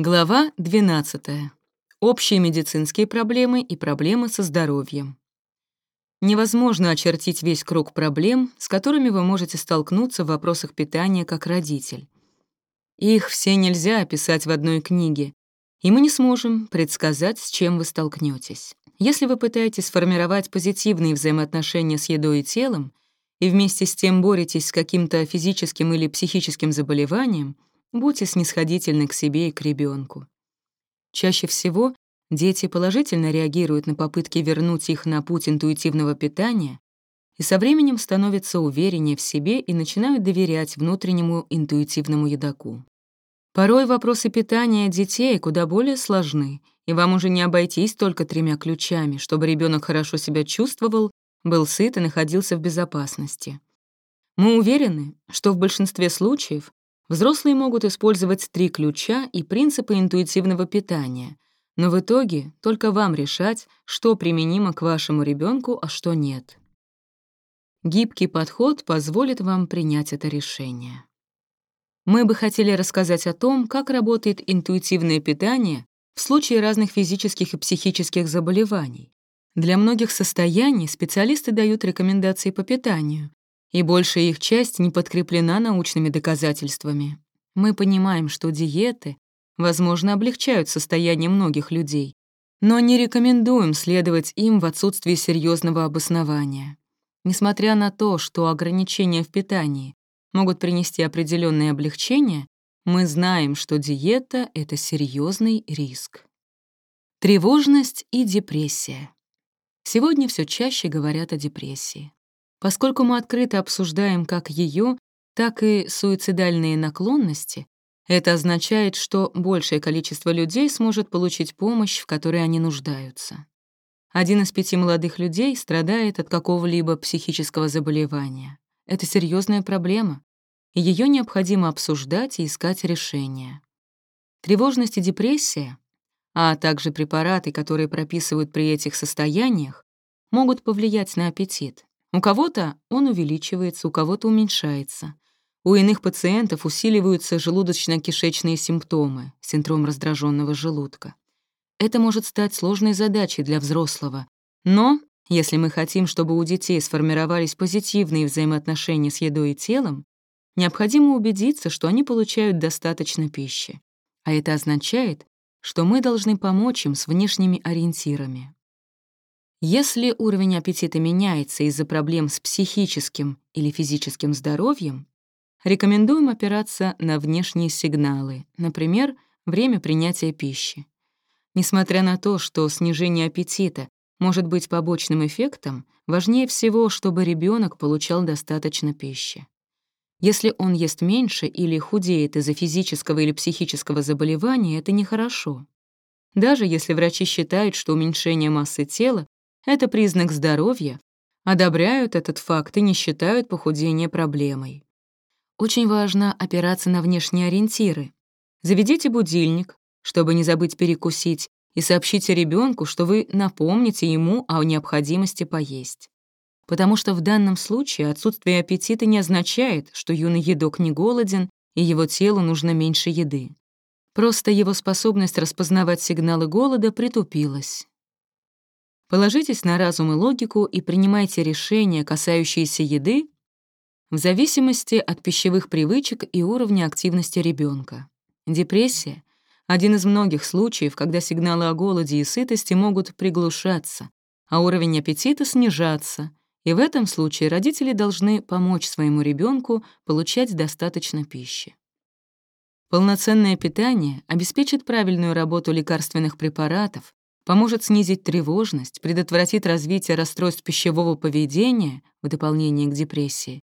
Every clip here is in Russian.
Глава 12. Общие медицинские проблемы и проблемы со здоровьем. Невозможно очертить весь круг проблем, с которыми вы можете столкнуться в вопросах питания как родитель. Их все нельзя описать в одной книге, и мы не сможем предсказать, с чем вы столкнетесь. Если вы пытаетесь сформировать позитивные взаимоотношения с едой и телом, и вместе с тем боретесь с каким-то физическим или психическим заболеванием — Будьте снисходительны к себе и к ребенку. Чаще всего дети положительно реагируют на попытки вернуть их на путь интуитивного питания и со временем становятся увереннее в себе и начинают доверять внутреннему интуитивному едоку. Порой вопросы питания детей куда более сложны, и вам уже не обойтись только тремя ключами, чтобы ребенок хорошо себя чувствовал, был сыт и находился в безопасности. Мы уверены, что в большинстве случаев Взрослые могут использовать три ключа и принципы интуитивного питания, но в итоге только вам решать, что применимо к вашему ребенку, а что нет. Гибкий подход позволит вам принять это решение. Мы бы хотели рассказать о том, как работает интуитивное питание в случае разных физических и психических заболеваний. Для многих состояний специалисты дают рекомендации по питанию, и большая их часть не подкреплена научными доказательствами. Мы понимаем, что диеты, возможно, облегчают состояние многих людей, но не рекомендуем следовать им в отсутствии серьезного обоснования. Несмотря на то, что ограничения в питании могут принести определенные облегчения, мы знаем, что диета — это серьезный риск. Тревожность и депрессия. Сегодня все чаще говорят о депрессии. Поскольку мы открыто обсуждаем как ее, так и суицидальные наклонности, это означает, что большее количество людей сможет получить помощь, в которой они нуждаются. Один из пяти молодых людей страдает от какого-либо психического заболевания. Это серьезная проблема, ее необходимо обсуждать и искать решения. Тревожность и депрессия, а также препараты, которые прописывают при этих состояниях, могут повлиять на аппетит. У кого-то он увеличивается, у кого-то уменьшается. У иных пациентов усиливаются желудочно-кишечные симптомы, синдром раздраженного желудка. Это может стать сложной задачей для взрослого. Но если мы хотим, чтобы у детей сформировались позитивные взаимоотношения с едой и телом, необходимо убедиться, что они получают достаточно пищи. А это означает, что мы должны помочь им с внешними ориентирами. Если уровень аппетита меняется из-за проблем с психическим или физическим здоровьем, рекомендуем опираться на внешние сигналы, например, время принятия пищи. Несмотря на то, что снижение аппетита может быть побочным эффектом, важнее всего, чтобы ребенок получал достаточно пищи. Если он ест меньше или худеет из-за физического или психического заболевания, это нехорошо. Даже если врачи считают, что уменьшение массы тела это признак здоровья, одобряют этот факт и не считают похудение проблемой. Очень важно опираться на внешние ориентиры. Заведите будильник, чтобы не забыть перекусить, и сообщите ребенку, что вы напомните ему о необходимости поесть. Потому что в данном случае отсутствие аппетита не означает, что юный едок не голоден и его телу нужно меньше еды. Просто его способность распознавать сигналы голода притупилась. Положитесь на разум и логику и принимайте решения, касающиеся еды, в зависимости от пищевых привычек и уровня активности ребенка. Депрессия — один из многих случаев, когда сигналы о голоде и сытости могут приглушаться, а уровень аппетита снижаться, и в этом случае родители должны помочь своему ребенку получать достаточно пищи. Полноценное питание обеспечит правильную работу лекарственных препаратов, поможет снизить тревожность, предотвратит развитие расстройств пищевого поведения в дополнение к депрессии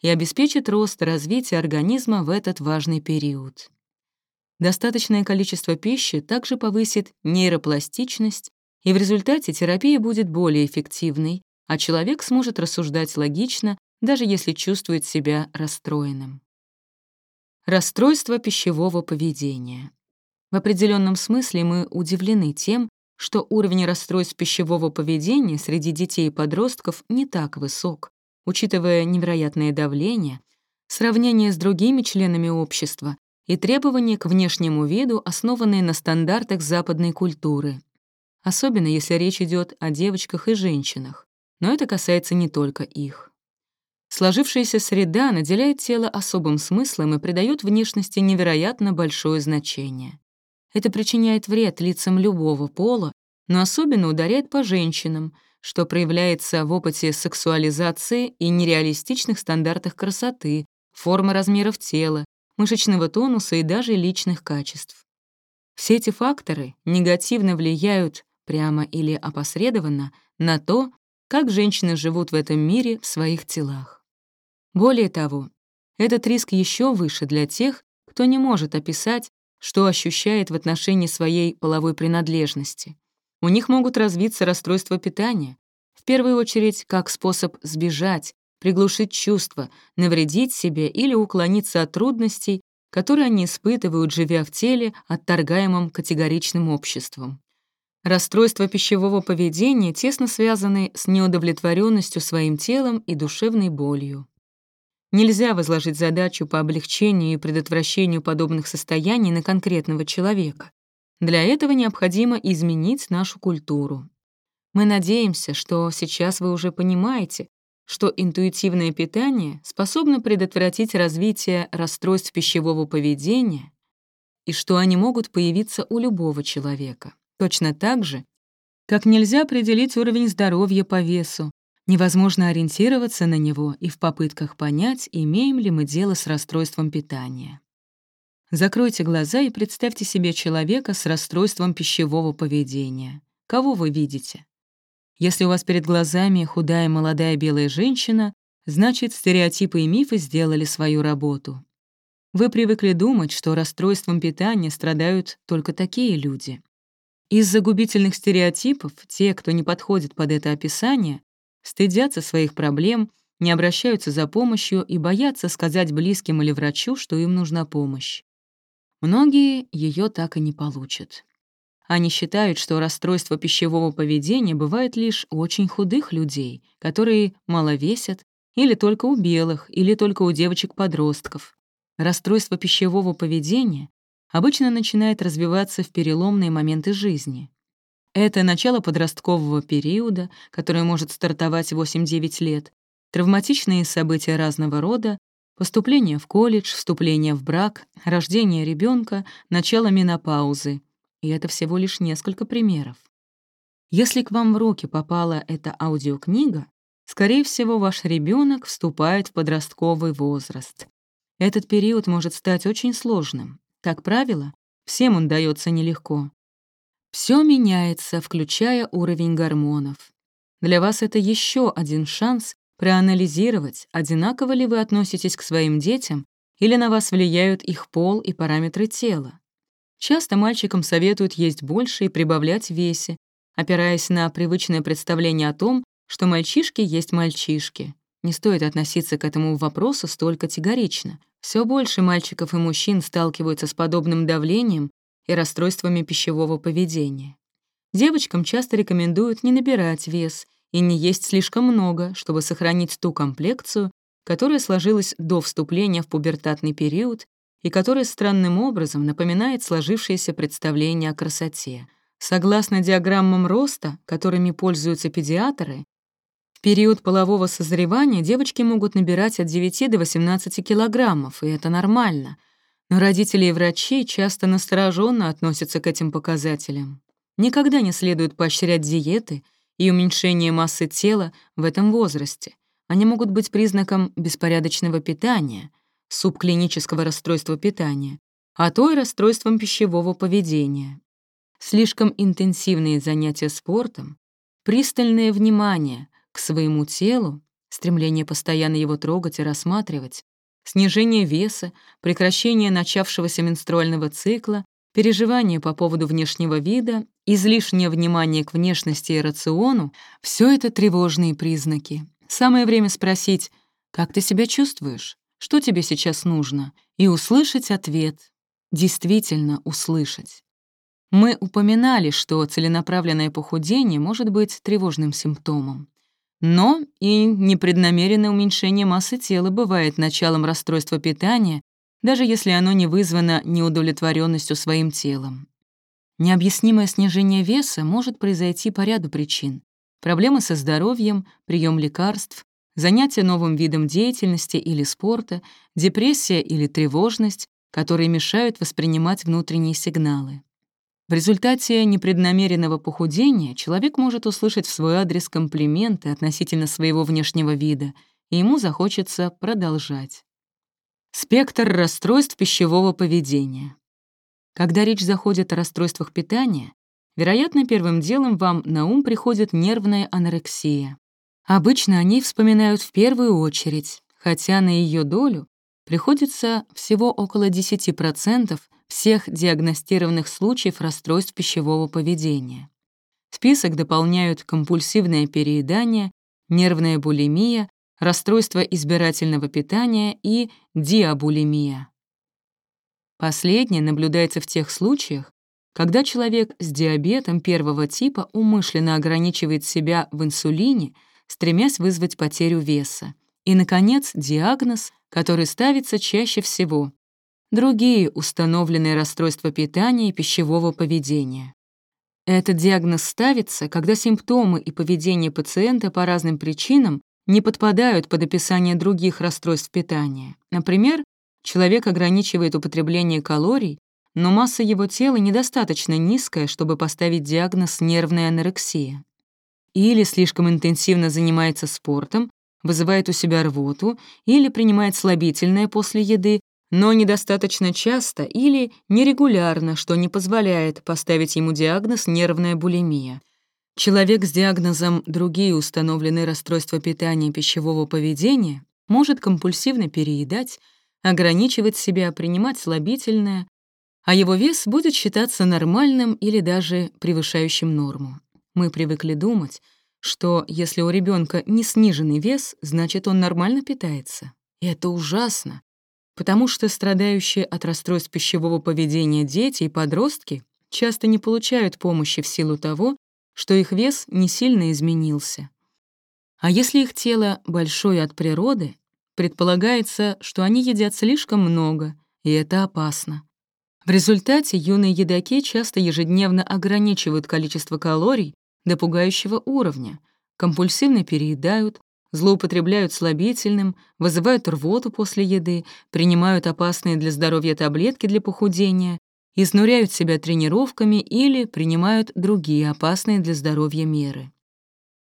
и обеспечит рост и развитие организма в этот важный период. Достаточное количество пищи также повысит нейропластичность, и в результате терапия будет более эффективной, а человек сможет рассуждать логично, даже если чувствует себя расстроенным. Расстройство пищевого поведения. В определенном смысле мы удивлены тем, что уровень расстройств пищевого поведения среди детей и подростков не так высок, учитывая невероятное давление, сравнение с другими членами общества и требования к внешнему виду, основанные на стандартах западной культуры. Особенно если речь идет о девочках и женщинах, но это касается не только их. Сложившаяся среда наделяет тело особым смыслом и придает внешности невероятно большое значение. Это причиняет вред лицам любого пола, но особенно ударяет по женщинам, что проявляется в опыте сексуализации и нереалистичных стандартах красоты, формы размеров тела, мышечного тонуса и даже личных качеств. Все эти факторы негативно влияют, прямо или опосредованно, на то, как женщины живут в этом мире в своих телах. Более того, этот риск еще выше для тех, кто не может описать, что ощущает в отношении своей половой принадлежности. У них могут развиться расстройства питания, в первую очередь как способ сбежать, приглушить чувства, навредить себе или уклониться от трудностей, которые они испытывают, живя в теле, отторгаемом категоричным обществом. Расстройства пищевого поведения тесно связаны с неудовлетворенностью своим телом и душевной болью. Нельзя возложить задачу по облегчению и предотвращению подобных состояний на конкретного человека. Для этого необходимо изменить нашу культуру. Мы надеемся, что сейчас вы уже понимаете, что интуитивное питание способно предотвратить развитие расстройств пищевого поведения и что они могут появиться у любого человека. Точно так же, как нельзя определить уровень здоровья по весу, Невозможно ориентироваться на него и в попытках понять, имеем ли мы дело с расстройством питания. Закройте глаза и представьте себе человека с расстройством пищевого поведения. Кого вы видите? Если у вас перед глазами худая молодая белая женщина, значит, стереотипы и мифы сделали свою работу. Вы привыкли думать, что расстройством питания страдают только такие люди. Из-за губительных стереотипов те, кто не подходит под это описание, стыдятся своих проблем, не обращаются за помощью и боятся сказать близким или врачу, что им нужна помощь. Многие ее так и не получат. Они считают, что расстройство пищевого поведения бывает лишь у очень худых людей, которые мало весят, или только у белых, или только у девочек-подростков. Расстройство пищевого поведения обычно начинает развиваться в переломные моменты жизни. Это начало подросткового периода, которое может стартовать 8-9 лет, травматичные события разного рода, поступление в колледж, вступление в брак, рождение ребенка, начало менопаузы. И это всего лишь несколько примеров. Если к вам в руки попала эта аудиокнига, скорее всего, ваш ребенок вступает в подростковый возраст. Этот период может стать очень сложным. Как правило, всем он дается нелегко. Все меняется, включая уровень гормонов. Для вас это еще один шанс проанализировать, одинаково ли вы относитесь к своим детям или на вас влияют их пол и параметры тела. Часто мальчикам советуют есть больше и прибавлять в весе, опираясь на привычное представление о том, что мальчишки есть мальчишки. Не стоит относиться к этому вопросу столь категорично. Все больше мальчиков и мужчин сталкиваются с подобным давлением и расстройствами пищевого поведения. Девочкам часто рекомендуют не набирать вес и не есть слишком много, чтобы сохранить ту комплекцию, которая сложилась до вступления в пубертатный период и которая странным образом напоминает сложившееся представление о красоте. Согласно диаграммам роста, которыми пользуются педиатры, в период полового созревания девочки могут набирать от 9 до 18 килограммов, и это нормально — родители и врачи часто настороженно относятся к этим показателям. Никогда не следует поощрять диеты и уменьшение массы тела в этом возрасте. Они могут быть признаком беспорядочного питания, субклинического расстройства питания, а то и расстройством пищевого поведения. Слишком интенсивные занятия спортом, пристальное внимание к своему телу, стремление постоянно его трогать и рассматривать, снижение веса, прекращение начавшегося менструального цикла, переживания по поводу внешнего вида, излишнее внимание к внешности и рациону — все это тревожные признаки. Самое время спросить, как ты себя чувствуешь, что тебе сейчас нужно, и услышать ответ, действительно услышать. Мы упоминали, что целенаправленное похудение может быть тревожным симптомом. Но и непреднамеренное уменьшение массы тела бывает началом расстройства питания, даже если оно не вызвано неудовлетворенностью своим телом. Необъяснимое снижение веса может произойти по ряду причин. Проблемы со здоровьем, прием лекарств, занятие новым видом деятельности или спорта, депрессия или тревожность, которые мешают воспринимать внутренние сигналы. В результате непреднамеренного похудения человек может услышать в свой адрес комплименты относительно своего внешнего вида, и ему захочется продолжать. Спектр расстройств пищевого поведения. Когда речь заходит о расстройствах питания, вероятно, первым делом вам на ум приходит нервная анорексия. Обычно они вспоминают в первую очередь, хотя на ее долю приходится всего около 10% всех диагностированных случаев расстройств пищевого поведения. Список дополняют компульсивное переедание, нервная булимия, расстройство избирательного питания и диабулимия. Последнее наблюдается в тех случаях, когда человек с диабетом первого типа умышленно ограничивает себя в инсулине, стремясь вызвать потерю веса. И, наконец, диагноз, который ставится чаще всего другие установленные расстройства питания и пищевого поведения. Этот диагноз ставится, когда симптомы и поведение пациента по разным причинам не подпадают под описание других расстройств питания. Например, человек ограничивает употребление калорий, но масса его тела недостаточно низкая, чтобы поставить диагноз нервная анорексия. Или слишком интенсивно занимается спортом, вызывает у себя рвоту, или принимает слабительное после еды, но недостаточно часто или нерегулярно, что не позволяет поставить ему диагноз нервная булимия. Человек с диагнозом «другие установленные расстройства питания и пищевого поведения» может компульсивно переедать, ограничивать себя, принимать слабительное, а его вес будет считаться нормальным или даже превышающим норму. Мы привыкли думать, что если у ребенка не сниженный вес, значит, он нормально питается. И это ужасно, потому что страдающие от расстройств пищевого поведения дети и подростки часто не получают помощи в силу того, что их вес не сильно изменился. А если их тело большое от природы, предполагается, что они едят слишком много, и это опасно. В результате юные едоки часто ежедневно ограничивают количество калорий до пугающего уровня, компульсивно переедают, злоупотребляют слабительным, вызывают рвоту после еды, принимают опасные для здоровья таблетки для похудения, изнуряют себя тренировками или принимают другие опасные для здоровья меры.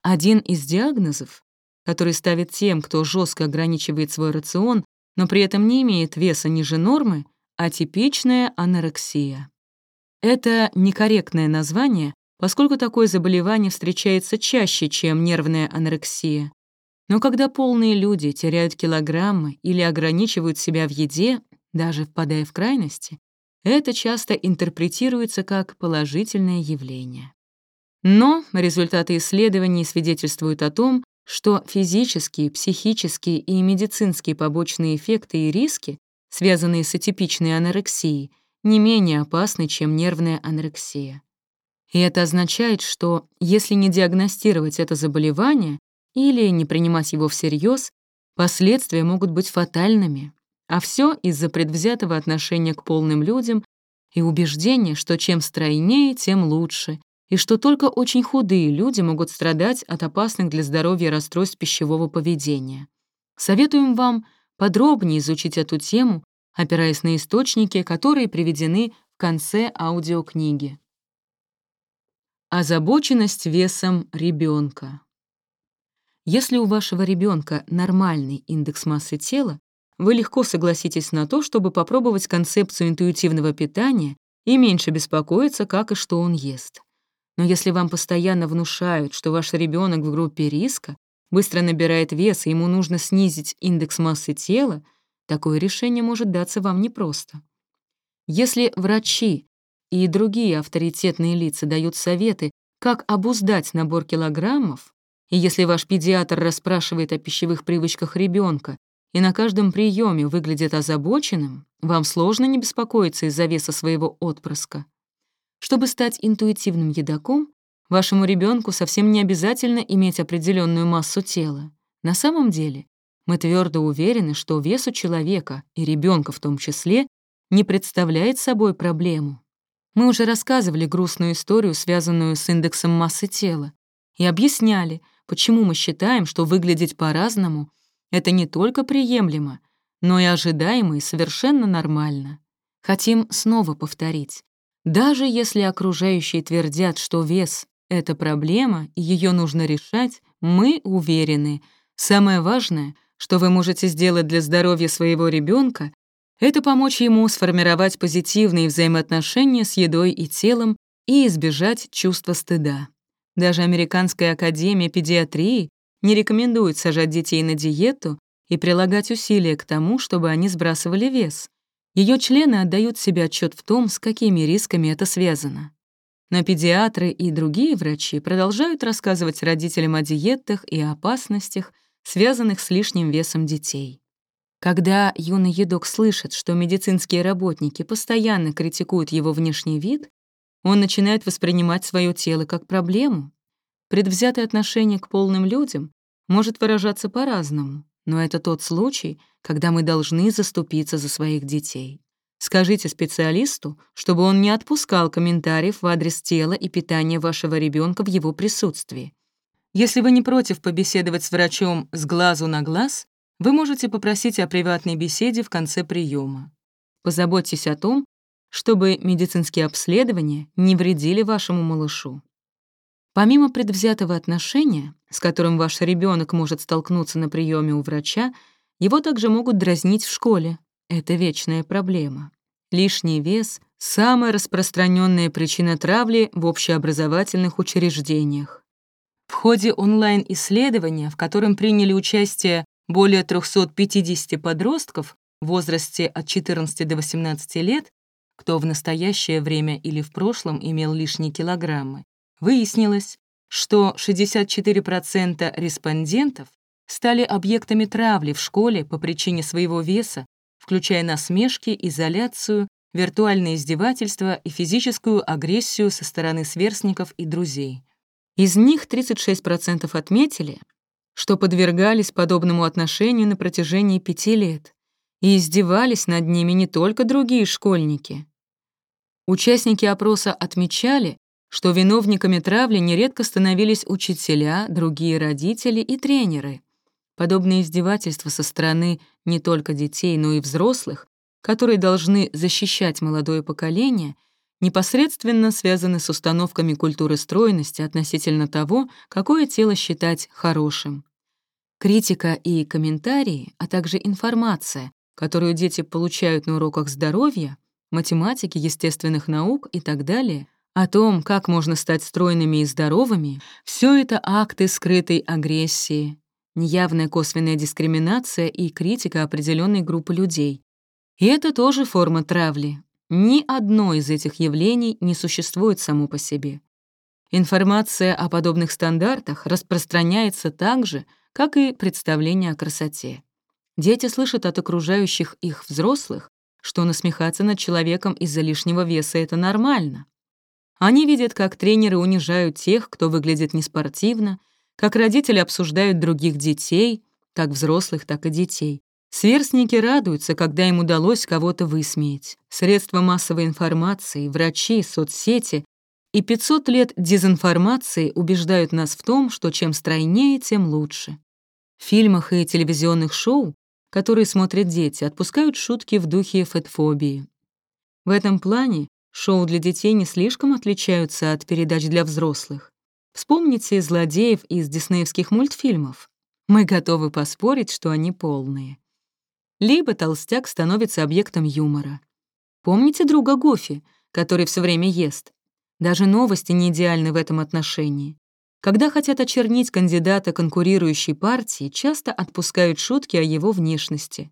Один из диагнозов, который ставит тем, кто жестко ограничивает свой рацион, но при этом не имеет веса ниже нормы, атипичная анорексия. Это некорректное название, поскольку такое заболевание встречается чаще, чем нервная анорексия. Но когда полные люди теряют килограммы или ограничивают себя в еде, даже впадая в крайности, это часто интерпретируется как положительное явление. Но результаты исследований свидетельствуют о том, что физические, психические и медицинские побочные эффекты и риски, связанные с атипичной анорексией, не менее опасны, чем нервная анорексия. И это означает, что если не диагностировать это заболевание, или не принимать его всерьез, последствия могут быть фатальными. А все из-за предвзятого отношения к полным людям и убеждения, что чем стройнее, тем лучше, и что только очень худые люди могут страдать от опасных для здоровья расстройств пищевого поведения. Советуем вам подробнее изучить эту тему, опираясь на источники, которые приведены в конце аудиокниги. Озабоченность весом ребенка. Если у вашего ребенка нормальный индекс массы тела, вы легко согласитесь на то, чтобы попробовать концепцию интуитивного питания и меньше беспокоиться, как и что он ест. Но если вам постоянно внушают, что ваш ребенок в группе риска, быстро набирает вес и ему нужно снизить индекс массы тела, такое решение может даться вам непросто. Если врачи и другие авторитетные лица дают советы, как обуздать набор килограммов, и если ваш педиатр расспрашивает о пищевых привычках ребенка и на каждом приеме выглядит озабоченным, вам сложно не беспокоиться из-за веса своего отпрыска. Чтобы стать интуитивным едоком, вашему ребенку совсем не обязательно иметь определенную массу тела. На самом деле, Мы твердо уверены, что вес у человека, и ребенка в том числе, не представляет собой проблему. Мы уже рассказывали грустную историю, связанную с индексом массы тела, и объясняли, почему мы считаем, что выглядеть по-разному — это не только приемлемо, но и ожидаемо и совершенно нормально. Хотим снова повторить. Даже если окружающие твердят, что вес — это проблема, и ее нужно решать, мы уверены. Самое важное, что вы можете сделать для здоровья своего ребенка, это помочь ему сформировать позитивные взаимоотношения с едой и телом и избежать чувства стыда. Даже Американская академия педиатрии не рекомендует сажать детей на диету и прилагать усилия к тому, чтобы они сбрасывали вес. Ее члены отдают себе отчет в том, с какими рисками это связано. Но педиатры и другие врачи продолжают рассказывать родителям о диетах и опасностях, связанных с лишним весом детей. Когда юный едок слышит, что медицинские работники постоянно критикуют его внешний вид, он начинает воспринимать свое тело как проблему. Предвзятое отношение к полным людям может выражаться по-разному, но это тот случай, когда мы должны заступиться за своих детей. Скажите специалисту, чтобы он не отпускал комментариев в адрес тела и питания вашего ребенка в его присутствии. Если вы не против побеседовать с врачом с глазу на глаз, вы можете попросить о приватной беседе в конце приема. Позаботьтесь о том, чтобы медицинские обследования не вредили вашему малышу. Помимо предвзятого отношения, с которым ваш ребенок может столкнуться на приеме у врача, его также могут дразнить в школе. Это вечная проблема. Лишний вес — самая распространенная причина травли в общеобразовательных учреждениях. В ходе онлайн-исследования, в котором приняли участие более 350 подростков в возрасте от 14 до 18 лет, кто в настоящее время или в прошлом имел лишние килограммы, выяснилось, что 64% респондентов стали объектами травли в школе по причине своего веса, включая насмешки, изоляцию, виртуальное издевательство и физическую агрессию со стороны сверстников и друзей. Из них 36% отметили, что подвергались подобному отношению на протяжении пяти лет, и издевались над ними не только другие школьники. Участники опроса отмечали, что виновниками травли нередко становились учителя, другие родители и тренеры. Подобные издевательства со стороны не только детей, но и взрослых, которые должны защищать молодое поколение, непосредственно связаны с установками культуры стройности относительно того, какое тело считать хорошим. Критика и комментарии, а также информация, которую дети получают на уроках здоровья, математики, естественных наук и так далее, о том, как можно стать стройными и здоровыми, все это акты скрытой агрессии, неявная косвенная дискриминация и критика определенной группы людей. И это тоже форма травли. Ни одно из этих явлений не существует само по себе. Информация о подобных стандартах распространяется так же, как и представление о красоте. Дети слышат от окружающих их взрослых, что насмехаться над человеком из-за лишнего веса — это нормально. Они видят, как тренеры унижают тех, кто выглядит неспортивно, как родители обсуждают других детей, как взрослых, так и детей. Сверстники радуются, когда им удалось кого-то высмеять. Средства массовой информации, врачи, соцсети и 500 лет дезинформации убеждают нас в том, что чем стройнее, тем лучше. В фильмах и телевизионных шоу, которые смотрят дети, отпускают шутки в духе фэтфобии. В этом плане шоу для детей не слишком отличаются от передач для взрослых. Вспомните злодеев из диснеевских мультфильмов. Мы готовы поспорить, что они полные. Либо толстяк становится объектом юмора. Помните друга Гофи, который все время ест? Даже новости не идеальны в этом отношении. Когда хотят очернить кандидата конкурирующей партии, часто отпускают шутки о его внешности.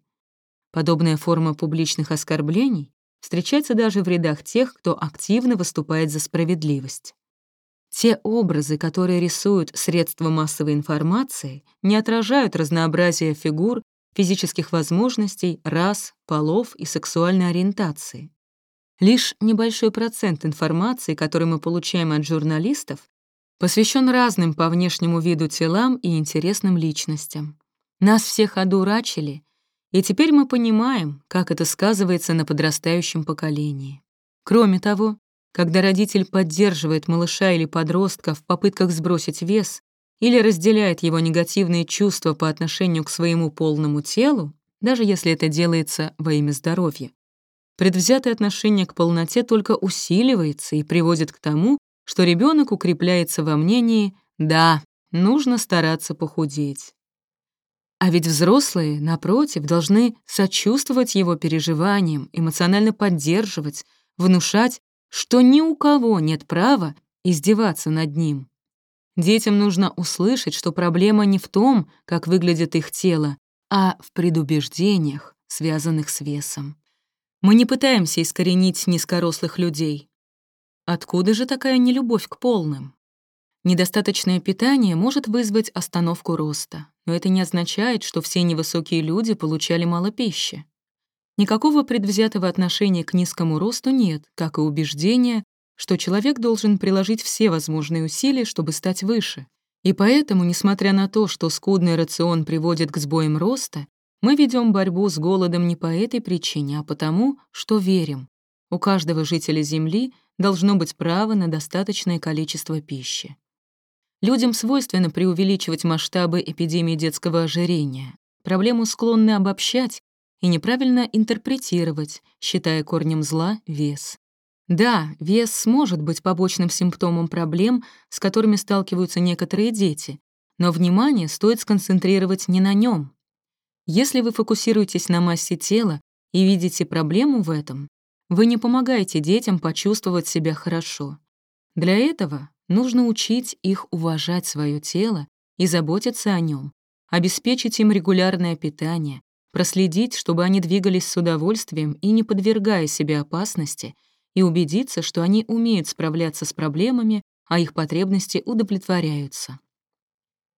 Подобная форма публичных оскорблений встречается даже в рядах тех, кто активно выступает за справедливость. Те образы, которые рисуют средства массовой информации, не отражают разнообразие фигур, физических возможностей, рас, полов и сексуальной ориентации. Лишь небольшой процент информации, который мы получаем от журналистов, посвящен разным по внешнему виду телам и интересным личностям. Нас всех одурачили, и теперь мы понимаем, как это сказывается на подрастающем поколении. Кроме того, когда родитель поддерживает малыша или подростка в попытках сбросить вес или разделяет его негативные чувства по отношению к своему полному телу, даже если это делается во имя здоровья, предвзятое отношение к полноте только усиливается и приводит к тому, что ребенок укрепляется во мнении «да, нужно стараться похудеть». А ведь взрослые, напротив, должны сочувствовать его переживаниям, эмоционально поддерживать, внушать, что ни у кого нет права издеваться над ним. Детям нужно услышать, что проблема не в том, как выглядит их тело, а в предубеждениях, связанных с весом. Мы не пытаемся искоренить низкорослых людей. Откуда же такая нелюбовь к полным? Недостаточное питание может вызвать остановку роста, но это не означает, что все невысокие люди получали мало пищи. Никакого предвзятого отношения к низкому росту нет, как и убеждения, что человек должен приложить все возможные усилия, чтобы стать выше. И поэтому, несмотря на то, что скудный рацион приводит к сбоям роста, мы ведем борьбу с голодом не по этой причине, а потому, что верим. У каждого жителя Земли должно быть право на достаточное количество пищи. Людям свойственно преувеличивать масштабы эпидемии детского ожирения. Проблему склонны обобщать и неправильно интерпретировать, считая корнем зла вес. Да, вес может быть побочным симптомом проблем, с которыми сталкиваются некоторые дети, но внимание стоит сконцентрировать не на нем. Если вы фокусируетесь на массе тела и видите проблему в этом, вы не помогаете детям почувствовать себя хорошо. Для этого Нужно учить их уважать свое тело и заботиться о нем, обеспечить им регулярное питание, проследить, чтобы они двигались с удовольствием и не подвергая себе опасности, и убедиться, что они умеют справляться с проблемами, а их потребности удовлетворяются.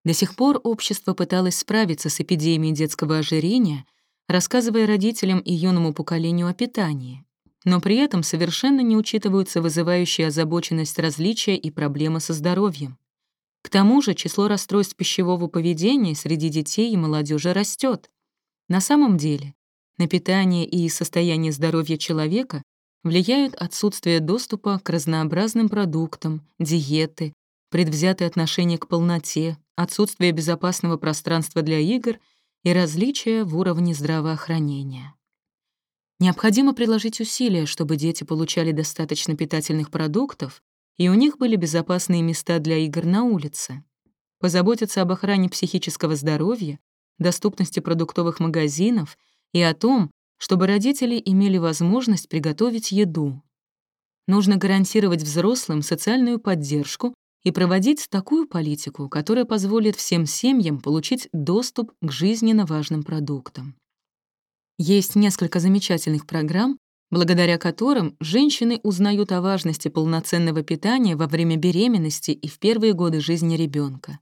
До сих пор общество пыталось справиться с эпидемией детского ожирения, рассказывая родителям и юному поколению о питании но при этом совершенно не учитываются вызывающие озабоченность различия и проблемы со здоровьем. К тому же число расстройств пищевого поведения среди детей и молодежи растет. На самом деле, на питание и состояние здоровья человека влияют отсутствие доступа к разнообразным продуктам, диеты, предвзятое отношение к полноте, отсутствие безопасного пространства для игр и различия в уровне здравоохранения. Необходимо приложить усилия, чтобы дети получали достаточно питательных продуктов, и у них были безопасные места для игр на улице. Позаботиться об охране психического здоровья, доступности продуктовых магазинов и о том, чтобы родители имели возможность приготовить еду. Нужно гарантировать взрослым социальную поддержку и проводить такую политику, которая позволит всем семьям получить доступ к жизненно важным продуктам. Есть несколько замечательных программ, благодаря которым женщины узнают о важности полноценного питания во время беременности и в первые годы жизни ребенка.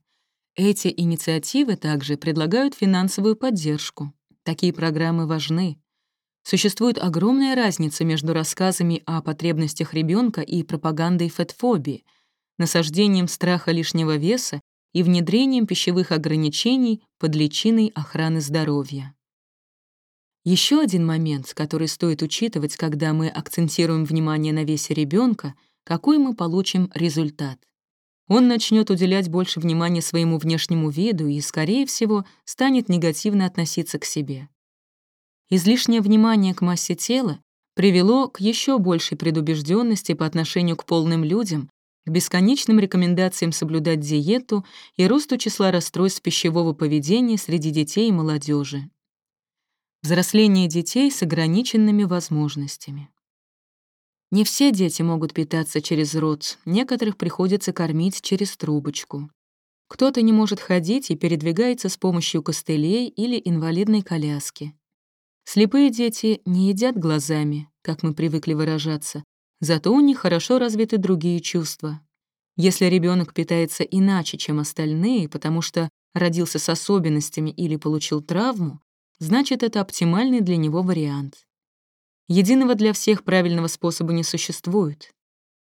Эти инициативы также предлагают финансовую поддержку. Такие программы важны. Существует огромная разница между рассказами о потребностях ребенка и пропагандой фетфобии, насаждением страха лишнего веса и внедрением пищевых ограничений под личиной охраны здоровья. Еще один момент, который стоит учитывать, когда мы акцентируем внимание на весе ребенка, какой мы получим результат. Он начнет уделять больше внимания своему внешнему виду и, скорее всего, станет негативно относиться к себе. Излишнее внимание к массе тела привело к еще большей предубежденности по отношению к полным людям, к бесконечным рекомендациям соблюдать диету и росту числа расстройств пищевого поведения среди детей и молодежи взросление детей с ограниченными возможностями. Не все дети могут питаться через рот, некоторых приходится кормить через трубочку. Кто-то не может ходить и передвигается с помощью костылей или инвалидной коляски. Слепые дети не едят глазами, как мы привыкли выражаться, зато у них хорошо развиты другие чувства. Если ребенок питается иначе, чем остальные, потому что родился с особенностями или получил травму, значит, это оптимальный для него вариант. Единого для всех правильного способа не существует.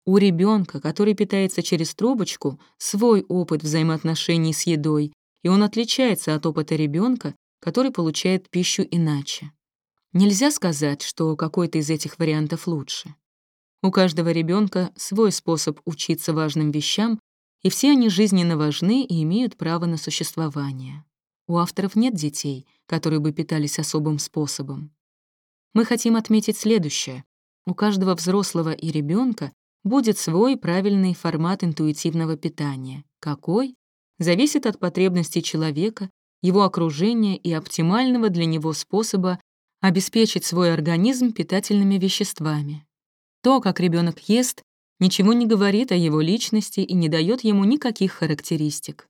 У ребенка, который питается через трубочку, свой опыт взаимоотношений с едой, и он отличается от опыта ребенка, который получает пищу иначе. Нельзя сказать, что какой-то из этих вариантов лучше. У каждого ребенка свой способ учиться важным вещам, и все они жизненно важны и имеют право на существование. У авторов нет детей, которые бы питались особым способом. Мы хотим отметить следующее. У каждого взрослого и ребенка будет свой правильный формат интуитивного питания. Какой? Зависит от потребностей человека, его окружения и оптимального для него способа обеспечить свой организм питательными веществами. То, как ребенок ест, ничего не говорит о его личности и не дает ему никаких характеристик.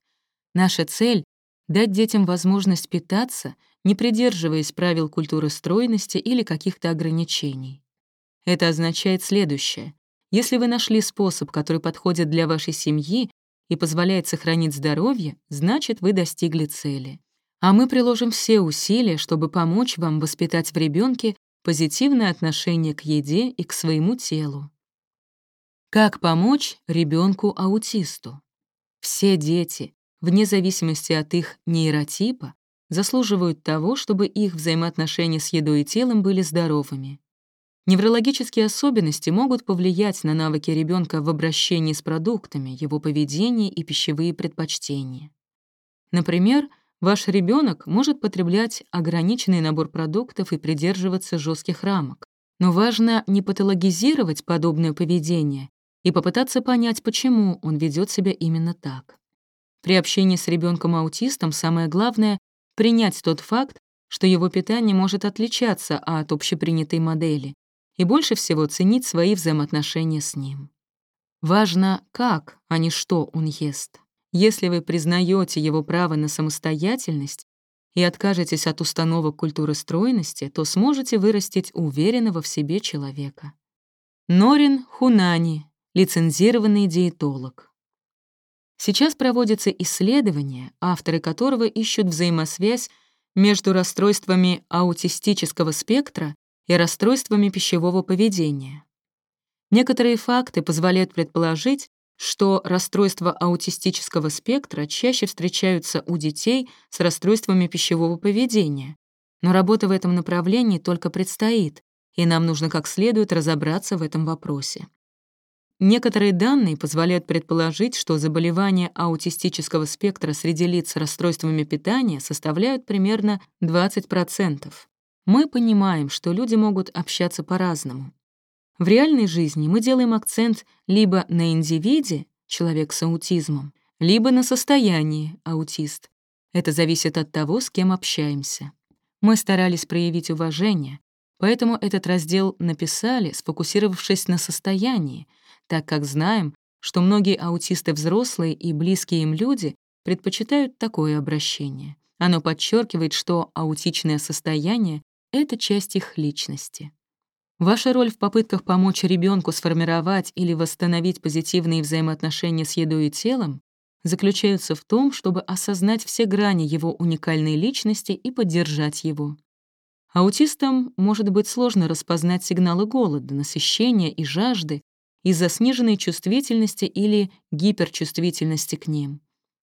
Наша цель — дать детям возможность питаться, не придерживаясь правил культуры стройности или каких-то ограничений. Это означает следующее. Если вы нашли способ, который подходит для вашей семьи и позволяет сохранить здоровье, значит, вы достигли цели а мы приложим все усилия, чтобы помочь вам воспитать в ребенке позитивное отношение к еде и к своему телу. Как помочь ребенку аутисту Все дети, вне зависимости от их нейротипа, заслуживают того, чтобы их взаимоотношения с едой и телом были здоровыми. Неврологические особенности могут повлиять на навыки ребенка в обращении с продуктами, его поведение и пищевые предпочтения. Например, Ваш ребенок может потреблять ограниченный набор продуктов и придерживаться жестких рамок. Но важно не патологизировать подобное поведение и попытаться понять, почему он ведет себя именно так. При общении с ребенком аутистом самое главное — принять тот факт, что его питание может отличаться от общепринятой модели, и больше всего ценить свои взаимоотношения с ним. Важно, как, а не что он ест. Если вы признаете его право на самостоятельность и откажетесь от установок культуры стройности, то сможете вырастить уверенного в себе человека. Норин Хунани, лицензированный диетолог. Сейчас проводятся исследования, авторы которого ищут взаимосвязь между расстройствами аутистического спектра и расстройствами пищевого поведения. Некоторые факты позволяют предположить, что расстройства аутистического спектра чаще встречаются у детей с расстройствами пищевого поведения. Но работа в этом направлении только предстоит, и нам нужно как следует разобраться в этом вопросе. Некоторые данные позволяют предположить, что заболевания аутистического спектра среди лиц с расстройствами питания составляют примерно 20%. Мы понимаем, что люди могут общаться по-разному. В реальной жизни мы делаем акцент либо на индивиде, человек с аутизмом, либо на состоянии, аутист. Это зависит от того, с кем общаемся. Мы старались проявить уважение, поэтому этот раздел написали, сфокусировавшись на состоянии, так как знаем, что многие аутисты взрослые и близкие им люди предпочитают такое обращение. Оно подчеркивает, что аутичное состояние — это часть их личности. Ваша роль в попытках помочь ребенку сформировать или восстановить позитивные взаимоотношения с едой и телом заключается в том, чтобы осознать все грани его уникальной личности и поддержать его. Аутистам может быть сложно распознать сигналы голода, насыщения и жажды из-за сниженной чувствительности или гиперчувствительности к ним.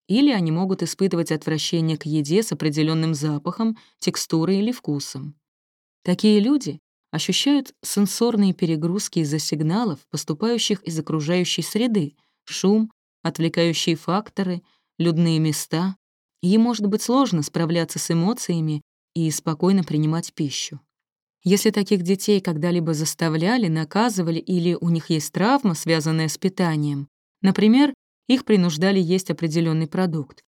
Или они могут испытывать отвращение к еде с определенным запахом, текстурой или вкусом. Такие люди ощущают сенсорные перегрузки из-за сигналов, поступающих из окружающей среды, шум, отвлекающие факторы, людные места. Им может быть сложно справляться с эмоциями и спокойно принимать пищу. Если таких детей когда-либо заставляли, наказывали или у них есть травма, связанная с питанием, например, их принуждали есть определенный продукт,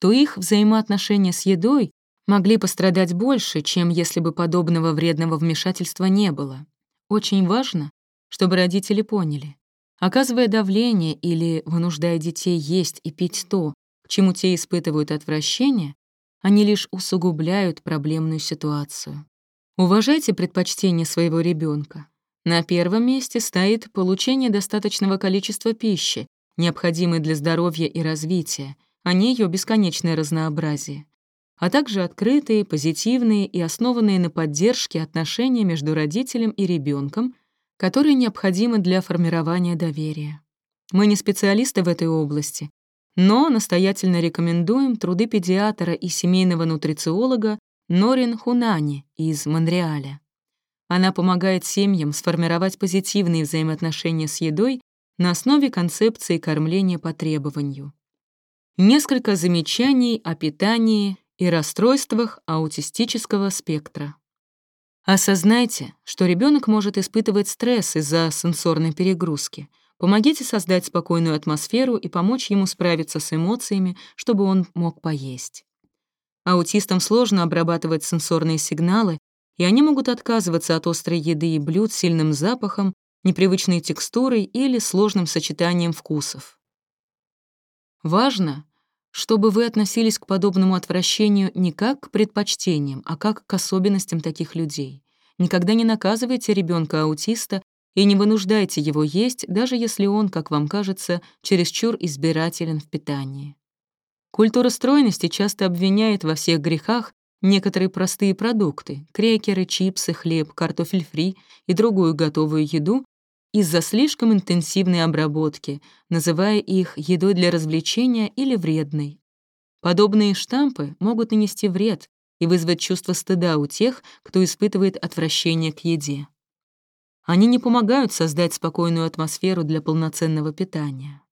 то их взаимоотношения с едой могли пострадать больше, чем если бы подобного вредного вмешательства не было. Очень важно, чтобы родители поняли. Оказывая давление или вынуждая детей есть и пить то, к чему те испытывают отвращение, они лишь усугубляют проблемную ситуацию. Уважайте предпочтения своего ребенка. На первом месте стоит получение достаточного количества пищи, необходимой для здоровья и развития, а не ее бесконечное разнообразие а также открытые, позитивные и основанные на поддержке отношения между родителем и ребенком, которые необходимы для формирования доверия. Мы не специалисты в этой области, но настоятельно рекомендуем труды педиатра и семейного нутрициолога Норин Хунани из Монреаля. Она помогает семьям сформировать позитивные взаимоотношения с едой на основе концепции кормления по требованию. Несколько замечаний о питании и расстройствах аутистического спектра. Осознайте, что ребенок может испытывать стресс из-за сенсорной перегрузки. Помогите создать спокойную атмосферу и помочь ему справиться с эмоциями, чтобы он мог поесть. Аутистам сложно обрабатывать сенсорные сигналы, и они могут отказываться от острой еды и блюд с сильным запахом, непривычной текстурой или сложным сочетанием вкусов. Важно, чтобы вы относились к подобному отвращению не как к предпочтениям, а как к особенностям таких людей. Никогда не наказывайте ребенка аутиста и не вынуждайте его есть, даже если он, как вам кажется, чересчур избирателен в питании. Культура стройности часто обвиняет во всех грехах некоторые простые продукты — крекеры, чипсы, хлеб, картофель фри и другую готовую еду из-за слишком интенсивной обработки, называя их едой для развлечения или вредной. Подобные штампы могут нанести вред и вызвать чувство стыда у тех, кто испытывает отвращение к еде. Они не помогают создать спокойную атмосферу для полноценного питания.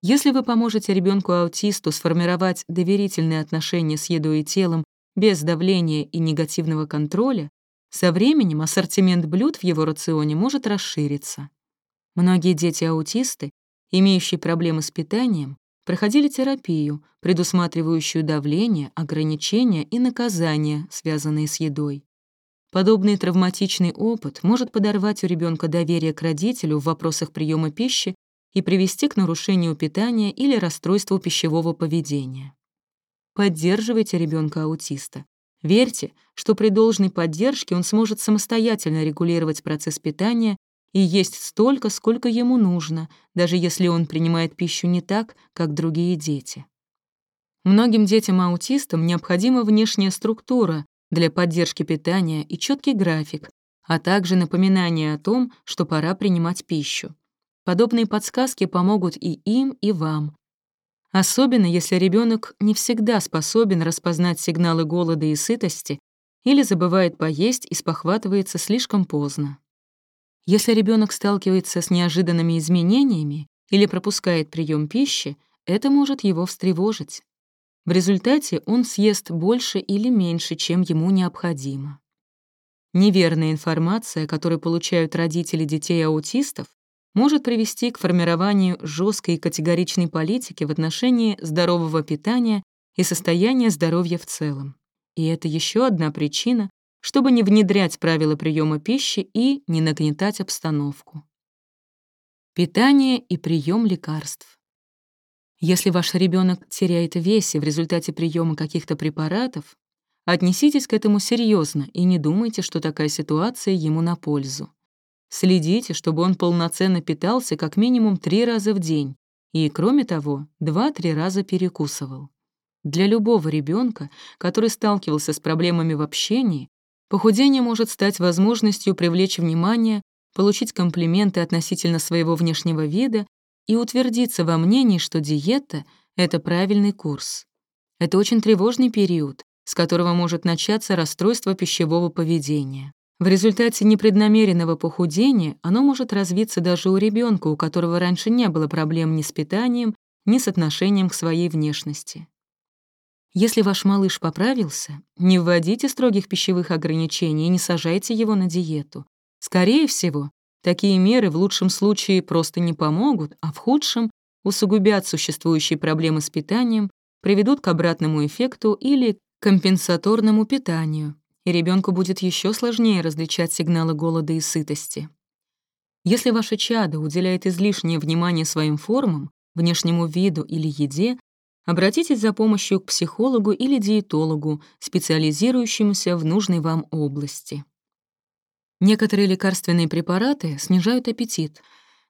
Если вы поможете ребенку-аутисту сформировать доверительные отношения с едой и телом без давления и негативного контроля, со временем ассортимент блюд в его рационе может расшириться. Многие дети-аутисты, имеющие проблемы с питанием, проходили терапию, предусматривающую давление, ограничения и наказания, связанные с едой. Подобный травматичный опыт может подорвать у ребенка доверие к родителю в вопросах приема пищи и привести к нарушению питания или расстройству пищевого поведения. Поддерживайте ребенка аутиста. Верьте, что при должной поддержке он сможет самостоятельно регулировать процесс питания и есть столько, сколько ему нужно, даже если он принимает пищу не так, как другие дети. Многим детям-аутистам необходима внешняя структура для поддержки питания и четкий график, а также напоминание о том, что пора принимать пищу. Подобные подсказки помогут и им, и вам. Особенно если ребенок не всегда способен распознать сигналы голода и сытости или забывает поесть и спохватывается слишком поздно. Если ребенок сталкивается с неожиданными изменениями или пропускает прием пищи, это может его встревожить. В результате он съест больше или меньше, чем ему необходимо. Неверная информация, которую получают родители детей-аутистов, может привести к формированию жесткой и категоричной политики в отношении здорового питания и состояния здоровья в целом. И это еще одна причина, чтобы не внедрять правила приема пищи и не нагнетать обстановку. Питание и прием лекарств. Если ваш ребенок теряет весе в результате приема каких-то препаратов, отнеситесь к этому серьезно и не думайте, что такая ситуация ему на пользу. Следите, чтобы он полноценно питался как минимум три раза в день и, кроме того, два-три раза перекусывал. Для любого ребенка, который сталкивался с проблемами в общении, похудение может стать возможностью привлечь внимание, получить комплименты относительно своего внешнего вида и утвердиться во мнении, что диета — это правильный курс. Это очень тревожный период, с которого может начаться расстройство пищевого поведения. В результате непреднамеренного похудения оно может развиться даже у ребенка, у которого раньше не было проблем ни с питанием, ни с отношением к своей внешности. Если ваш малыш поправился, не вводите строгих пищевых ограничений и не сажайте его на диету. Скорее всего, такие меры в лучшем случае просто не помогут, а в худшем усугубят существующие проблемы с питанием, приведут к обратному эффекту или компенсаторному питанию, и ребенку будет еще сложнее различать сигналы голода и сытости. Если ваше чадо уделяет излишнее внимание своим формам, внешнему виду или еде, обратитесь за помощью к психологу или диетологу, специализирующемуся в нужной вам области. Некоторые лекарственные препараты снижают аппетит.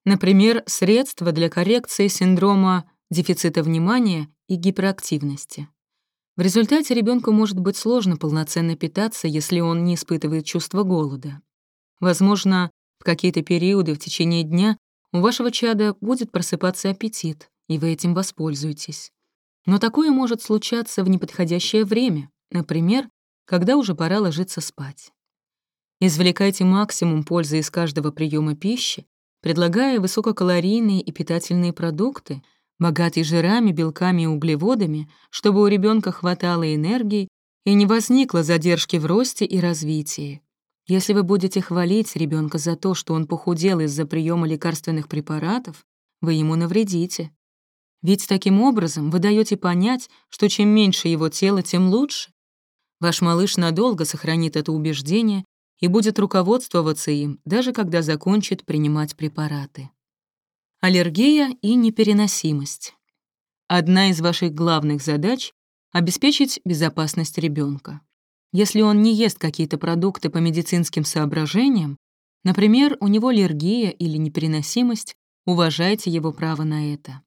Например, средства для коррекции синдрома дефицита внимания и гиперактивности. В результате ребенку может быть сложно полноценно питаться, если он не испытывает чувство голода. Возможно, в какие-то периоды в течение дня у вашего чада будет просыпаться аппетит, и вы этим воспользуетесь. Но такое может случаться в неподходящее время, например, когда уже пора ложиться спать. Извлекайте максимум пользы из каждого приема пищи, предлагая высококалорийные и питательные продукты, богатые жирами, белками и углеводами, чтобы у ребенка хватало энергии и не возникло задержки в росте и развитии. Если вы будете хвалить ребенка за то, что он похудел из-за приема лекарственных препаратов, вы ему навредите. Ведь таким образом вы даете понять, что чем меньше его тело, тем лучше. Ваш малыш надолго сохранит это убеждение и будет руководствоваться им, даже когда закончит принимать препараты. Аллергия и непереносимость. Одна из ваших главных задач — обеспечить безопасность ребенка. Если он не ест какие-то продукты по медицинским соображениям, например, у него аллергия или непереносимость, уважайте его право на это.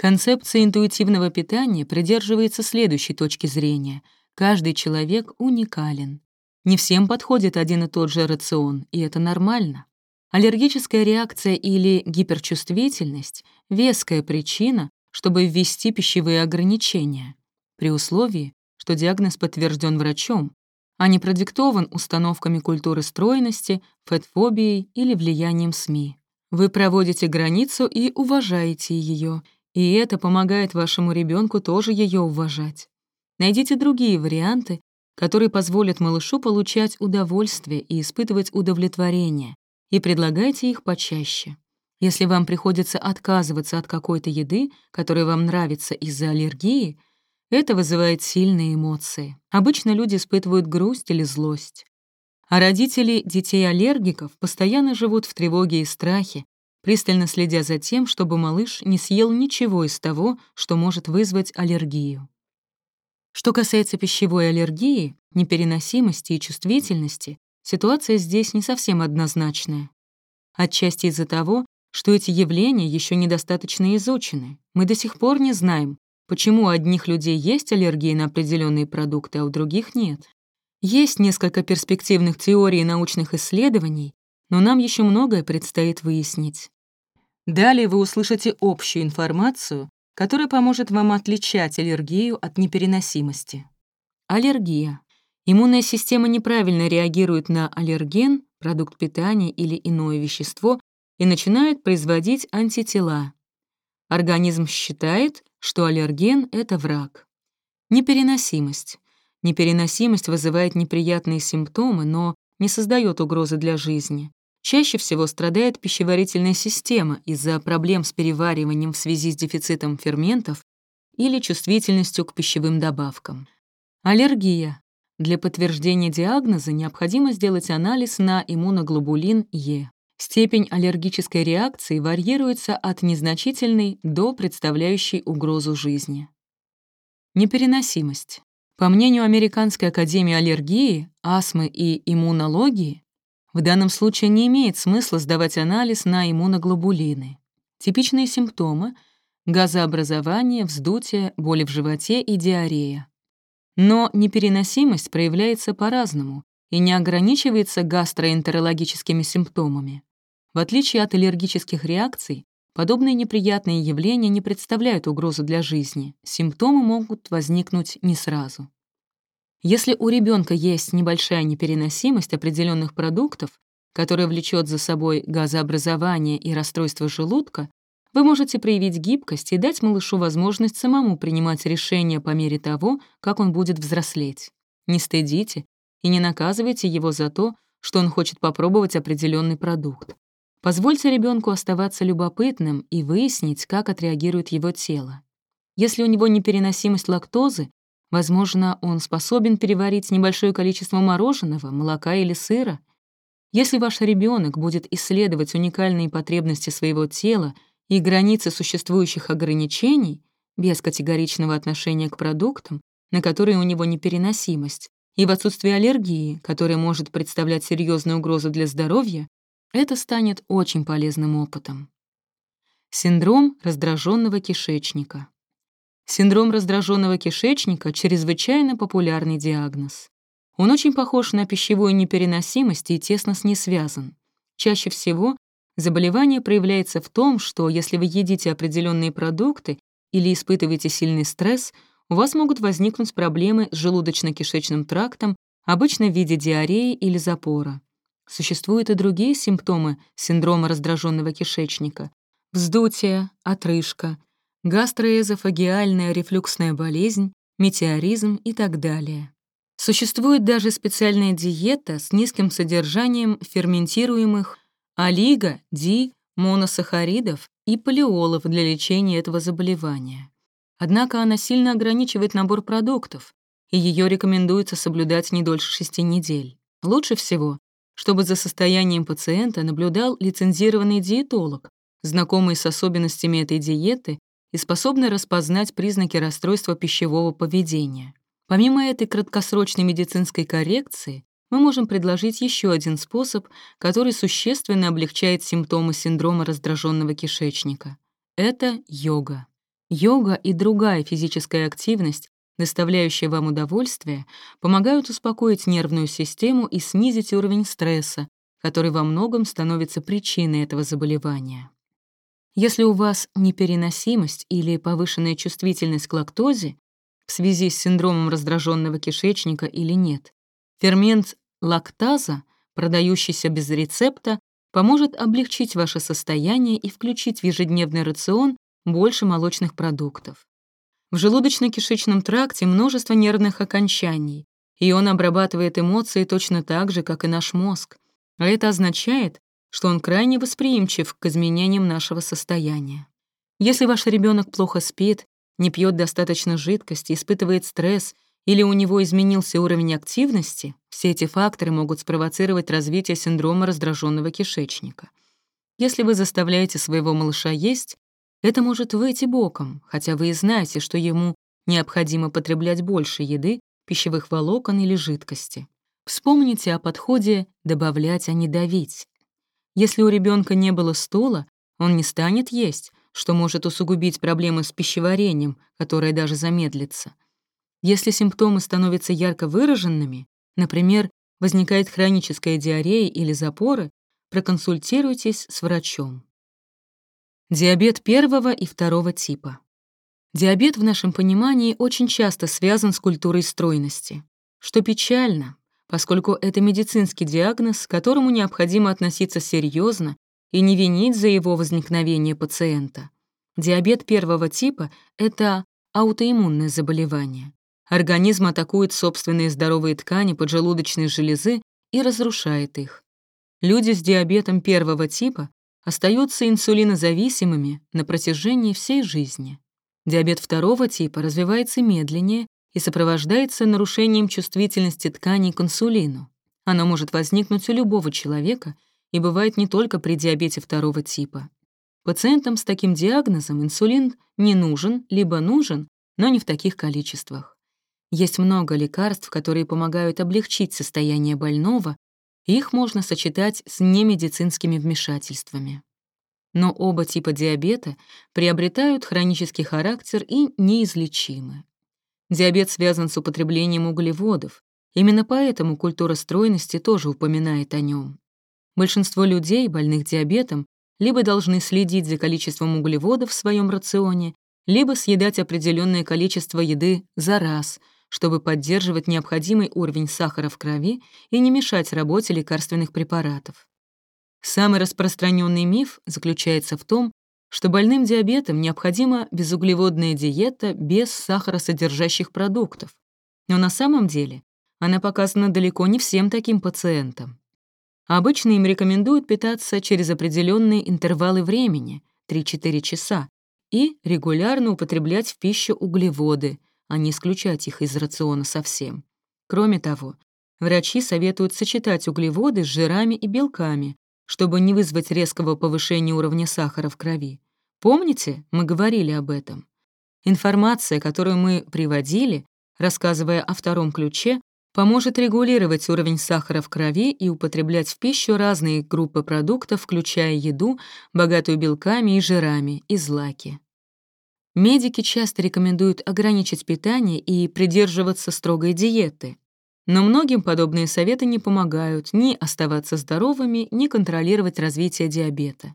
Концепция интуитивного питания придерживается следующей точки зрения. Каждый человек уникален. Не всем подходит один и тот же рацион, и это нормально. Аллергическая реакция или гиперчувствительность — веская причина, чтобы ввести пищевые ограничения, при условии, что диагноз подтвержден врачом, а не продиктован установками культуры стройности, фетфобией или влиянием СМИ. Вы проводите границу и уважаете ее, и это помогает вашему ребенку тоже ее уважать. Найдите другие варианты, которые позволят малышу получать удовольствие и испытывать удовлетворение, и предлагайте их почаще. Если вам приходится отказываться от какой-то еды, которая вам нравится из-за аллергии, это вызывает сильные эмоции. Обычно люди испытывают грусть или злость. А родители детей-аллергиков постоянно живут в тревоге и страхе, пристально следя за тем, чтобы малыш не съел ничего из того, что может вызвать аллергию. Что касается пищевой аллергии, непереносимости и чувствительности, ситуация здесь не совсем однозначная. Отчасти из-за того, что эти явления еще недостаточно изучены. Мы до сих пор не знаем, почему у одних людей есть аллергия на определенные продукты, а у других нет. Есть несколько перспективных теорий и научных исследований, но нам еще многое предстоит выяснить. Далее вы услышите общую информацию, который поможет вам отличать аллергию от непереносимости. Аллергия. Иммунная система неправильно реагирует на аллерген, продукт питания или иное вещество и начинает производить антитела. Организм считает, что аллерген — это враг. Непереносимость. Непереносимость вызывает неприятные симптомы, но не создает угрозы для жизни. Чаще всего страдает пищеварительная система из-за проблем с перевариванием в связи с дефицитом ферментов или чувствительностью к пищевым добавкам. Аллергия. Для подтверждения диагноза необходимо сделать анализ на иммуноглобулин Е. Степень аллергической реакции варьируется от незначительной до представляющей угрозу жизни. Непереносимость. По мнению Американской академии аллергии, астмы и иммунологии, в данном случае не имеет смысла сдавать анализ на иммуноглобулины. Типичные симптомы — газообразование, вздутие, боли в животе и диарея. Но непереносимость проявляется по-разному и не ограничивается гастроэнтерологическими симптомами. В отличие от аллергических реакций, подобные неприятные явления не представляют угрозы для жизни, симптомы могут возникнуть не сразу. Если у ребенка есть небольшая непереносимость определенных продуктов, которая влечет за собой газообразование и расстройство желудка, вы можете проявить гибкость и дать малышу возможность самому принимать решения по мере того, как он будет взрослеть. Не стыдите и не наказывайте его за то, что он хочет попробовать определенный продукт. Позвольте ребенку оставаться любопытным и выяснить, как отреагирует его тело. Если у него непереносимость лактозы, Возможно, он способен переварить небольшое количество мороженого, молока или сыра. Если ваш ребенок будет исследовать уникальные потребности своего тела и границы существующих ограничений, без категоричного отношения к продуктам, на которые у него непереносимость, и в отсутствие аллергии, которая может представлять серьезную угрозу для здоровья, это станет очень полезным опытом. Синдром раздраженного кишечника. Синдром раздраженного кишечника — чрезвычайно популярный диагноз. Он очень похож на пищевую непереносимость и тесно с ней связан. Чаще всего заболевание проявляется в том, что если вы едите определенные продукты или испытываете сильный стресс, у вас могут возникнуть проблемы с желудочно-кишечным трактом обычно в виде диареи или запора. Существуют и другие симптомы синдрома раздраженного кишечника — вздутие, отрыжка, гастроэзофагиальная рефлюксная болезнь, метеоризм и так далее. Существует даже специальная диета с низким содержанием ферментируемых олиго, ди, моносахаридов и полиолов для лечения этого заболевания. Однако она сильно ограничивает набор продуктов, и ее рекомендуется соблюдать не дольше шести недель. Лучше всего, чтобы за состоянием пациента наблюдал лицензированный диетолог, знакомый с особенностями этой диеты и способный распознать признаки расстройства пищевого поведения. Помимо этой краткосрочной медицинской коррекции, мы можем предложить еще один способ, который существенно облегчает симптомы синдрома раздраженного кишечника. Это йога. Йога и другая физическая активность, доставляющая вам удовольствие, помогают успокоить нервную систему и снизить уровень стресса, который во многом становится причиной этого заболевания. Если у вас непереносимость или повышенная чувствительность к лактозе, в связи с синдромом раздраженного кишечника или нет. Фермент лактаза, продающийся без рецепта, поможет облегчить ваше состояние и включить в ежедневный рацион больше молочных продуктов. В желудочно-кишечном тракте множество нервных окончаний, и он обрабатывает эмоции точно так же, как и наш мозг. А это означает, что он крайне восприимчив к изменениям нашего состояния. Если ваш ребенок плохо спит не пьет достаточно жидкости, испытывает стресс или у него изменился уровень активности, все эти факторы могут спровоцировать развитие синдрома раздраженного кишечника. Если вы заставляете своего малыша есть, это может выйти боком, хотя вы и знаете, что ему необходимо потреблять больше еды, пищевых волокон или жидкости. Вспомните о подходе «добавлять, а не давить». Если у ребенка не было стула, он не станет есть, что может усугубить проблемы с пищеварением, которое даже замедлится. Если симптомы становятся ярко выраженными, например, возникает хроническая диарея или запоры, проконсультируйтесь с врачом. Диабет первого и второго типа. Диабет в нашем понимании очень часто связан с культурой стройности, что печально, поскольку это медицинский диагноз, к которому необходимо относиться серьезно и не винить за его возникновение пациента. Диабет первого типа — это аутоиммунное заболевание. Организм атакует собственные здоровые ткани поджелудочной железы и разрушает их. Люди с диабетом первого типа остаются инсулинозависимыми на протяжении всей жизни. Диабет второго типа развивается медленнее и сопровождается нарушением чувствительности тканей к инсулину. Оно может возникнуть у любого человека — и бывает не только при диабете второго типа. Пациентам с таким диагнозом инсулин не нужен, либо нужен, но не в таких количествах. Есть много лекарств, которые помогают облегчить состояние больного, и их можно сочетать с немедицинскими вмешательствами. Но оба типа диабета приобретают хронический характер и неизлечимы. Диабет связан с употреблением углеводов, именно поэтому культура стройности тоже упоминает о нем. Большинство людей, больных диабетом, либо должны следить за количеством углеводов в своем рационе, либо съедать определенное количество еды за раз, чтобы поддерживать необходимый уровень сахара в крови и не мешать работе лекарственных препаратов. Самый распространенный миф заключается в том, что больным диабетом необходима безуглеводная диета без сахаросодержащих продуктов. Но на самом деле она показана далеко не всем таким пациентам. Обычно им рекомендуют питаться через определенные интервалы времени, 3-4 часа, и регулярно употреблять в пищу углеводы, а не исключать их из рациона совсем. Кроме того, врачи советуют сочетать углеводы с жирами и белками, чтобы не вызвать резкого повышения уровня сахара в крови. Помните, мы говорили об этом? Информация, которую мы приводили, рассказывая о втором ключе, поможет регулировать уровень сахара в крови и употреблять в пищу разные группы продуктов, включая еду, богатую белками и жирами, и злаки. Медики часто рекомендуют ограничить питание и придерживаться строгой диеты. Но многим подобные советы не помогают ни оставаться здоровыми, ни контролировать развитие диабета.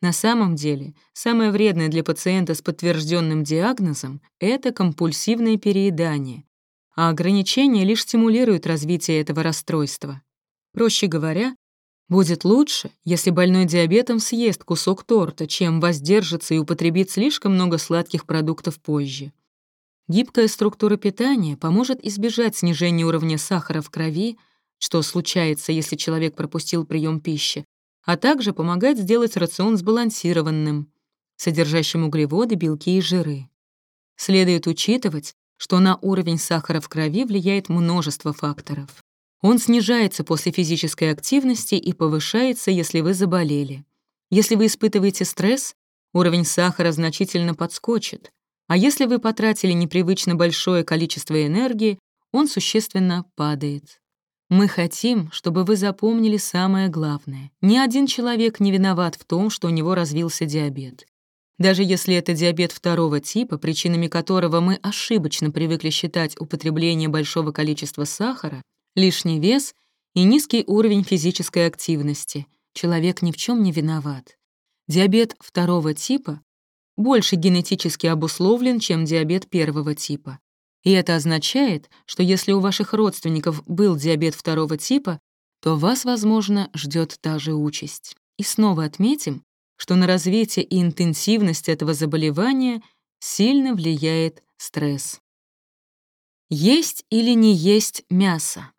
На самом деле, самое вредное для пациента с подтвержденным диагнозом — это компульсивное переедание, а ограничения лишь стимулируют развитие этого расстройства. Проще говоря, будет лучше, если больной диабетом съест кусок торта, чем воздержится и употребит слишком много сладких продуктов позже. Гибкая структура питания поможет избежать снижения уровня сахара в крови, что случается, если человек пропустил прием пищи, а также помогает сделать рацион сбалансированным, содержащим углеводы, белки и жиры. Следует учитывать, что на уровень сахара в крови влияет множество факторов. Он снижается после физической активности и повышается, если вы заболели. Если вы испытываете стресс, уровень сахара значительно подскочит, а если вы потратили непривычно большое количество энергии, он существенно падает. Мы хотим, чтобы вы запомнили самое главное. Ни один человек не виноват в том, что у него развился диабет. Даже если это диабет второго типа, причинами которого мы ошибочно привыкли считать употребление большого количества сахара, лишний вес и низкий уровень физической активности, человек ни в чем не виноват. Диабет второго типа больше генетически обусловлен, чем диабет первого типа. И это означает, что если у ваших родственников был диабет второго типа, то вас, возможно, ждет та же участь. И снова отметим, что на развитие и интенсивность этого заболевания сильно влияет стресс. Есть или не есть мясо?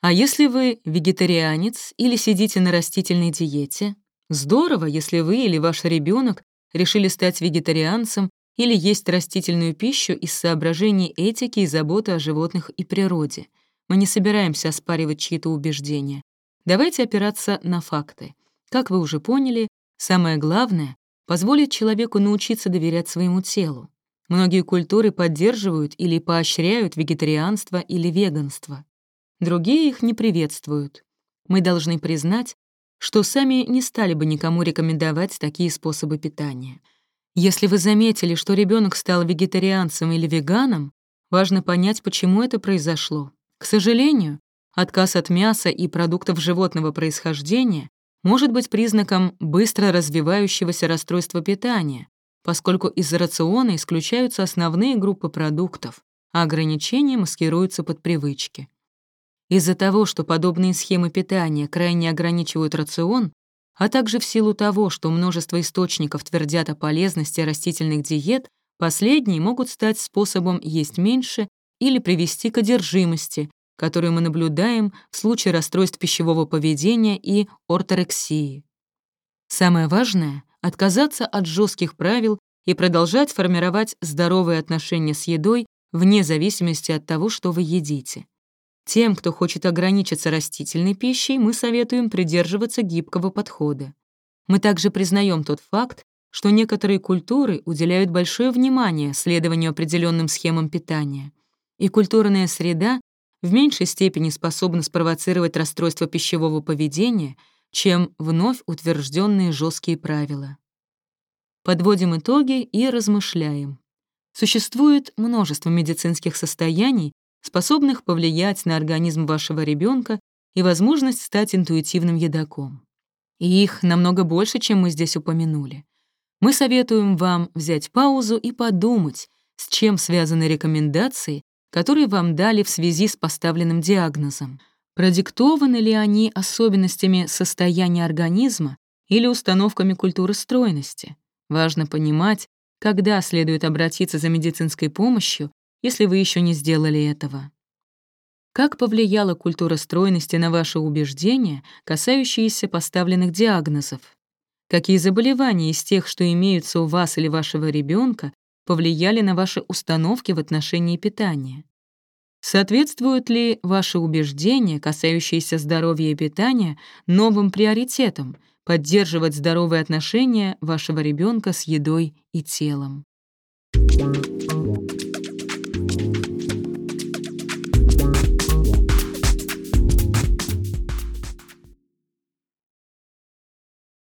А если вы вегетарианец или сидите на растительной диете, здорово, если вы или ваш ребенок решили стать вегетарианцем или есть растительную пищу из соображений этики и заботы о животных и природе. Мы не собираемся оспаривать чьи-то убеждения. Давайте опираться на факты. Как вы уже поняли, самое главное — позволить человеку научиться доверять своему телу. Многие культуры поддерживают или поощряют вегетарианство или веганство. Другие их не приветствуют. Мы должны признать, что сами не стали бы никому рекомендовать такие способы питания — если вы заметили, что ребенок стал вегетарианцем или веганом, важно понять, почему это произошло. К сожалению, отказ от мяса и продуктов животного происхождения может быть признаком быстро развивающегося расстройства питания, поскольку из рациона исключаются основные группы продуктов, а ограничения маскируются под привычки. Из-за того, что подобные схемы питания крайне ограничивают рацион, а также в силу того, что множество источников твердят о полезности растительных диет, последние могут стать способом есть меньше или привести к одержимости, которую мы наблюдаем в случае расстройств пищевого поведения и орторексии. Самое важное — отказаться от жестких правил и продолжать формировать здоровые отношения с едой вне зависимости от того, что вы едите. Тем, кто хочет ограничиться растительной пищей, мы советуем придерживаться гибкого подхода. Мы также признаем тот факт, что некоторые культуры уделяют большое внимание следованию определенным схемам питания, и культурная среда в меньшей степени способна спровоцировать расстройство пищевого поведения, чем вновь утвержденные жесткие правила. Подводим итоги и размышляем. Существует множество медицинских состояний, способных повлиять на организм вашего ребенка и возможность стать интуитивным едоком. И их намного больше, чем мы здесь упомянули. Мы советуем вам взять паузу и подумать, с чем связаны рекомендации, которые вам дали в связи с поставленным диагнозом. Продиктованы ли они особенностями состояния организма или установками культуры стройности? Важно понимать, когда следует обратиться за медицинской помощью если вы еще не сделали этого. Как повлияла культура стройности на ваши убеждения, касающиеся поставленных диагнозов? Какие заболевания из тех, что имеются у вас или вашего ребенка, повлияли на ваши установки в отношении питания? Соответствуют ли ваши убеждения, касающиеся здоровья и питания, новым приоритетам поддерживать здоровые отношения вашего ребенка с едой и телом? Thank you.